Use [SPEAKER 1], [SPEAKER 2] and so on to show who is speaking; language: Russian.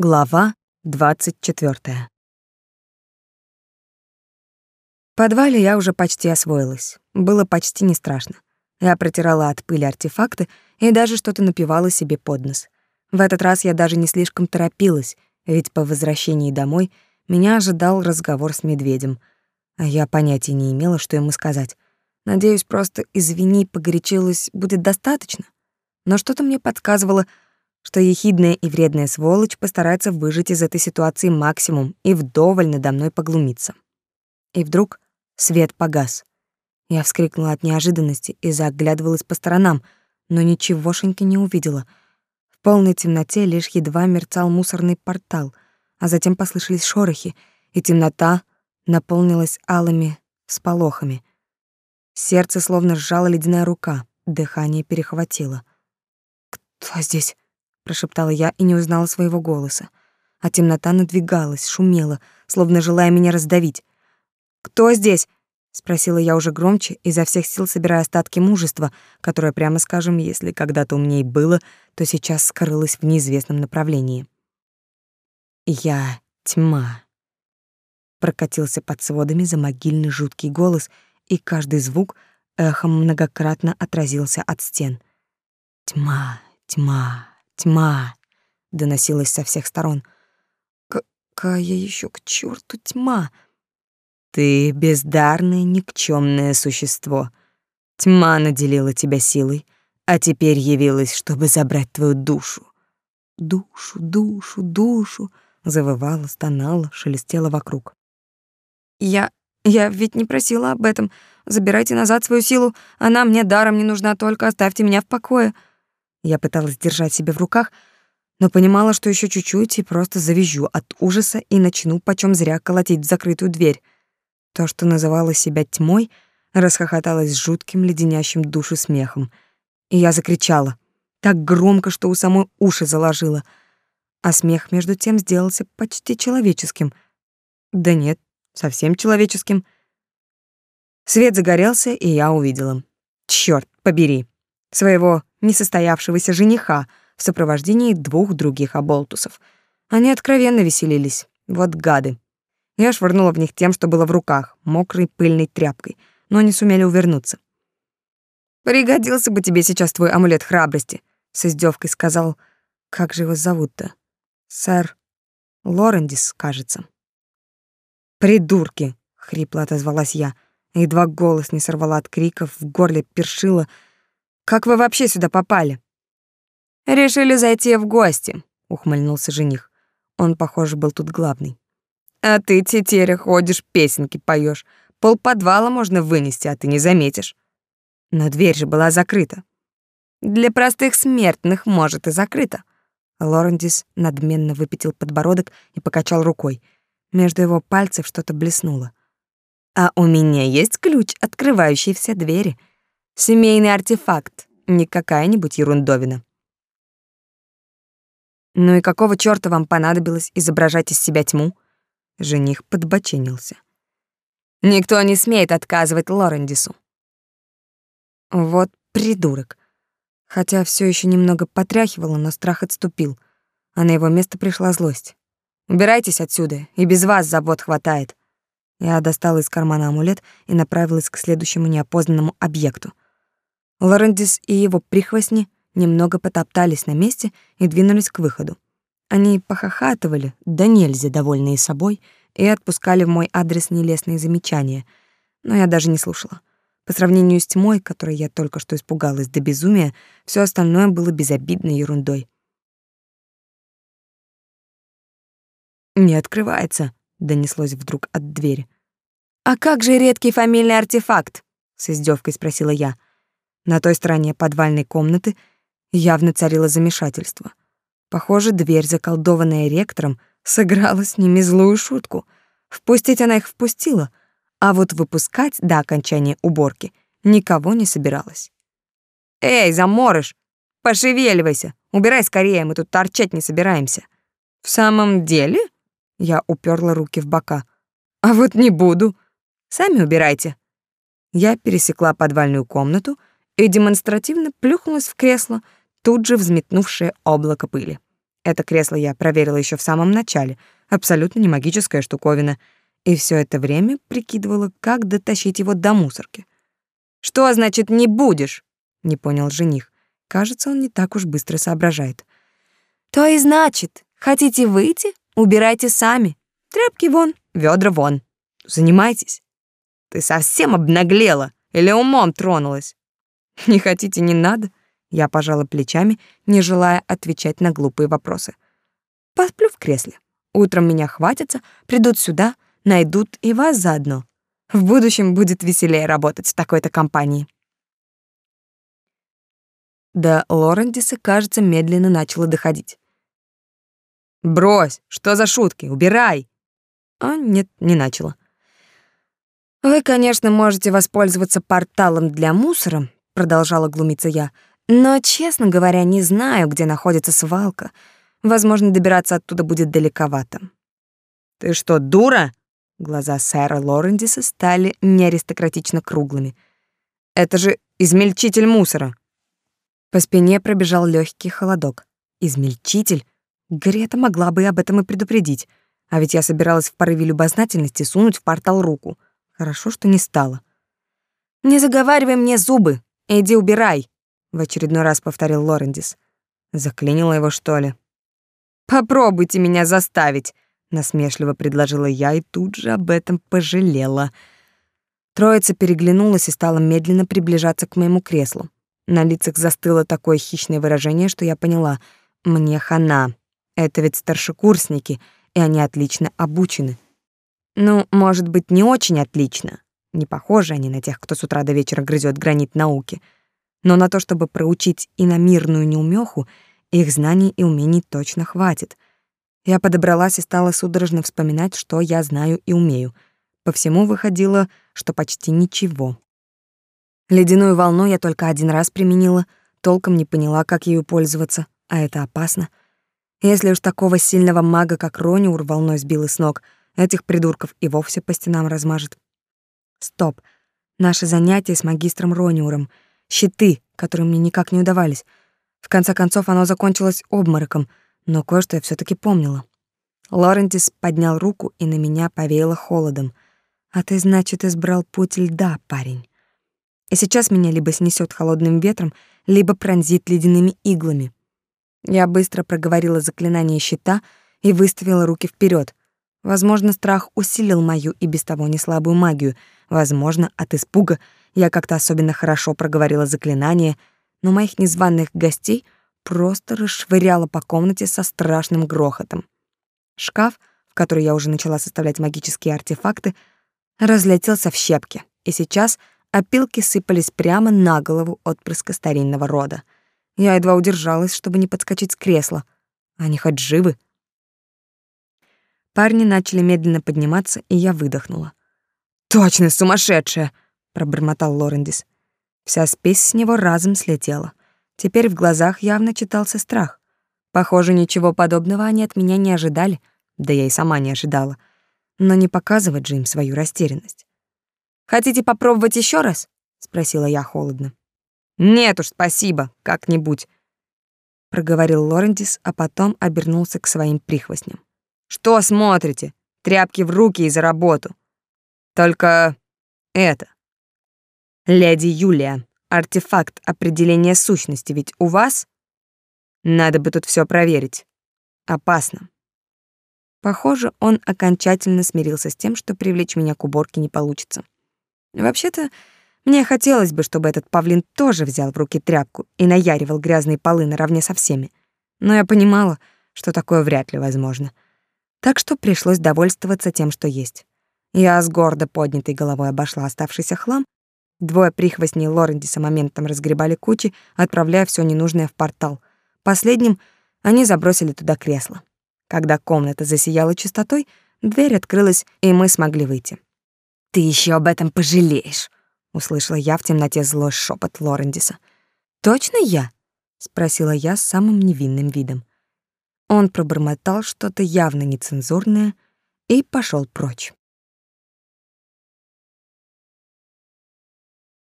[SPEAKER 1] Глава 24. В подвале я уже почти освоилась. Было почти не страшно. Я протирала от пыли артефакты и даже что-то напивала себе под нос. В этот раз я даже не слишком торопилась, ведь по возвращении домой меня ожидал разговор с медведем, а я понятия не имела, что ему сказать. Надеюсь, просто «извини, погорячилась» будет достаточно. Но что-то мне подсказывало — что ехидная и вредная сволочь постарается выжить из этой ситуации максимум и вдоволь надо мной поглумиться. И вдруг свет погас. Я вскрикнула от неожиданности и заглядывалась по сторонам, но ничегошеньки не увидела. В полной темноте лишь едва мерцал мусорный портал, а затем послышались шорохи, и темнота наполнилась алыми сполохами. Сердце словно сжала ледяная рука, дыхание перехватило. «Кто здесь?» Прошептала я и не узнала своего голоса. А темнота надвигалась, шумела, словно желая меня раздавить. Кто здесь? спросила я уже громче, изо всех сил собирая остатки мужества, которое, прямо скажем, если когда-то у меня и было, то сейчас скрылось в неизвестном направлении. Я тьма. Прокатился под сводами за могильный жуткий голос, и каждый звук эхом многократно отразился от стен. Тьма, тьма, Тьма доносилась со всех сторон. Какая еще к черту тьма? Ты бездарное, никчемное существо. Тьма наделила тебя силой, а теперь явилась, чтобы забрать твою душу. Душу, душу, душу, завывала, стонала, шелестела вокруг. Я я ведь не просила об этом. Забирайте назад свою силу, она мне даром не нужна, только оставьте меня в покое. Я пыталась держать себя в руках, но понимала, что еще чуть-чуть и просто завизжу от ужаса и начну почем зря колотить в закрытую дверь. То, что называло себя тьмой, расхохоталось жутким леденящим душу смехом. И я закричала, так громко, что у самой уши заложило. А смех между тем сделался почти человеческим. Да нет, совсем человеческим. Свет загорелся, и я увидела. Чёрт побери! Своего несостоявшегося жениха в сопровождении двух других оболтусов. Они откровенно веселились. Вот гады. Я швырнула в них тем, что было в руках, мокрой пыльной тряпкой, но они сумели увернуться. «Пригодился бы тебе сейчас твой амулет храбрости», — с издевкой сказал. «Как же его зовут-то? Сэр Лорендис, кажется». «Придурки!» — хрипло отозвалась я. Едва голос не сорвала от криков, в горле першила — как вы вообще сюда попали? Решили зайти в гости, ухмыльнулся жених. Он, похоже, был тут главный. А ты, тетеря, ходишь, песенки поешь. Пол подвала можно вынести, а ты не заметишь. Но дверь же была закрыта. Для простых смертных, может, и закрыта. Лорендис надменно выпятил подбородок и покачал рукой. Между его пальцев что-то блеснуло. А у меня есть ключ, открывающий все двери. Семейный артефакт, не какая-нибудь ерундовина. Ну и какого чёрта вам понадобилось изображать из себя тьму? Жених подбоченился. Никто не смеет отказывать Лорендису. Вот придурок. Хотя все еще немного потряхивало, но страх отступил, а на его место пришла злость. Убирайтесь отсюда, и без вас забот хватает. Я достала из кармана амулет и направилась к следующему неопознанному объекту — Лорендис и его прихвостни немного потоптались на месте и двинулись к выходу. Они похохатывали, да нельзя довольные собой, и отпускали в мой адрес нелестные замечания, но я даже не слушала. По сравнению с тьмой, которой я только что испугалась до безумия, все остальное было безобидной ерундой. «Не открывается», — донеслось вдруг от двери. «А как же редкий фамильный артефакт?» — с издевкой спросила я. На той стороне подвальной комнаты явно царило замешательство. Похоже, дверь, заколдованная ректором, сыграла с ними злую шутку. Впустить она их впустила, а вот выпускать до окончания уборки никого не собиралась. «Эй, заморыш, пошевеливайся, убирай скорее, мы тут торчать не собираемся». «В самом деле?» — я уперла руки в бока. «А вот не буду. Сами убирайте». Я пересекла подвальную комнату и демонстративно плюхнулась в кресло, тут же взметнувшее облако пыли. Это кресло я проверила еще в самом начале. Абсолютно не магическая штуковина. И все это время прикидывала, как дотащить его до мусорки. «Что значит «не будешь»?» — не понял жених. Кажется, он не так уж быстро соображает. «То и значит, хотите выйти? Убирайте сами. Тряпки вон, ведра вон. Занимайтесь». «Ты совсем обнаглела или умом тронулась?» «Не хотите, не надо». Я пожала плечами, не желая отвечать на глупые вопросы. «Посплю в кресле. Утром меня хватятся, придут сюда, найдут и вас заодно. В будущем будет веселее работать в такой-то компании». До Лорендиса, кажется, медленно начало доходить. «Брось! Что за шутки? Убирай!» А нет, не начала. «Вы, конечно, можете воспользоваться порталом для мусора», — продолжала глумиться я, «но, честно говоря, не знаю, где находится свалка. Возможно, добираться оттуда будет далековато». «Ты что, дура?» Глаза сэра Лорендиса стали неаристократично круглыми. «Это же измельчитель мусора!» По спине пробежал легкий холодок. Измельчитель? Грета могла бы об этом и предупредить. А ведь я собиралась в порыве любознательности сунуть в портал руку. Хорошо, что не стала. «Не заговаривай мне зубы! Иди убирай!» В очередной раз повторил Лорендис. Заклинила его, что ли? «Попробуйте меня заставить!» Насмешливо предложила я и тут же об этом пожалела. Троица переглянулась и стала медленно приближаться к моему креслу. На лицах застыло такое хищное выражение, что я поняла — мне хана. Это ведь старшекурсники, и они отлично обучены. Ну, может быть, не очень отлично. Не похожи они на тех, кто с утра до вечера грызет гранит науки. Но на то, чтобы проучить иномирную неумеху, их знаний и умений точно хватит. Я подобралась и стала судорожно вспоминать, что я знаю и умею. По всему выходило, что почти ничего. Ледяную волну я только один раз применила, толком не поняла, как ею пользоваться, а это опасно. Если уж такого сильного мага, как Рониур, волной сбил с ног, этих придурков и вовсе по стенам размажет. Стоп. Наши занятия с магистром Рониуром. Щиты, которые мне никак не удавались. В конце концов, оно закончилось обмороком, но кое-что я все таки помнила. Лорентис поднял руку, и на меня повеяло холодом. «А ты, значит, избрал путь льда, парень». И сейчас меня либо снесет холодным ветром, либо пронзит ледяными иглами. Я быстро проговорила заклинание щита и выставила руки вперед. Возможно, страх усилил мою и без того неслабую магию. Возможно, от испуга я как-то особенно хорошо проговорила заклинание, но моих незваных гостей просто расшвыряло по комнате со страшным грохотом. Шкаф, в который я уже начала составлять магические артефакты, разлетелся в щепки, и сейчас — опилки сыпались прямо на голову отпрыска старинного рода. Я едва удержалась, чтобы не подскочить с кресла. Они хоть живы? Парни начали медленно подниматься, и я выдохнула. «Точно сумасшедшая!» — пробормотал Лорендис. Вся спесь с него разом слетела. Теперь в глазах явно читался страх. Похоже, ничего подобного они от меня не ожидали, да я и сама не ожидала. Но не показывать же им свою растерянность. Хотите попробовать еще раз? спросила я холодно. Нет уж, спасибо, как-нибудь, проговорил Лорентис, а потом обернулся к своим прихвостням. Что смотрите? Тряпки в руки и за работу. Только это. Леди Юлия, артефакт определения сущности ведь у вас? Надо бы тут все проверить. Опасно. Похоже, он окончательно смирился с тем, что привлечь меня к уборке не получится. Вообще-то, мне хотелось бы, чтобы этот павлин тоже взял в руки тряпку и наяривал грязные полы наравне со всеми. Но я понимала, что такое вряд ли возможно. Так что пришлось довольствоваться тем, что есть. Я с гордо поднятой головой обошла оставшийся хлам. Двое прихвостней Лорендиса моментом разгребали кучи, отправляя все ненужное в портал. Последним они забросили туда кресло. Когда комната засияла чистотой, дверь открылась, и мы смогли выйти. Ты еще об этом пожалеешь, услышала я в темноте злой шепот Лорендиса. Точно я? спросила я с самым невинным видом. Он пробормотал что-то явно нецензурное и пошел прочь.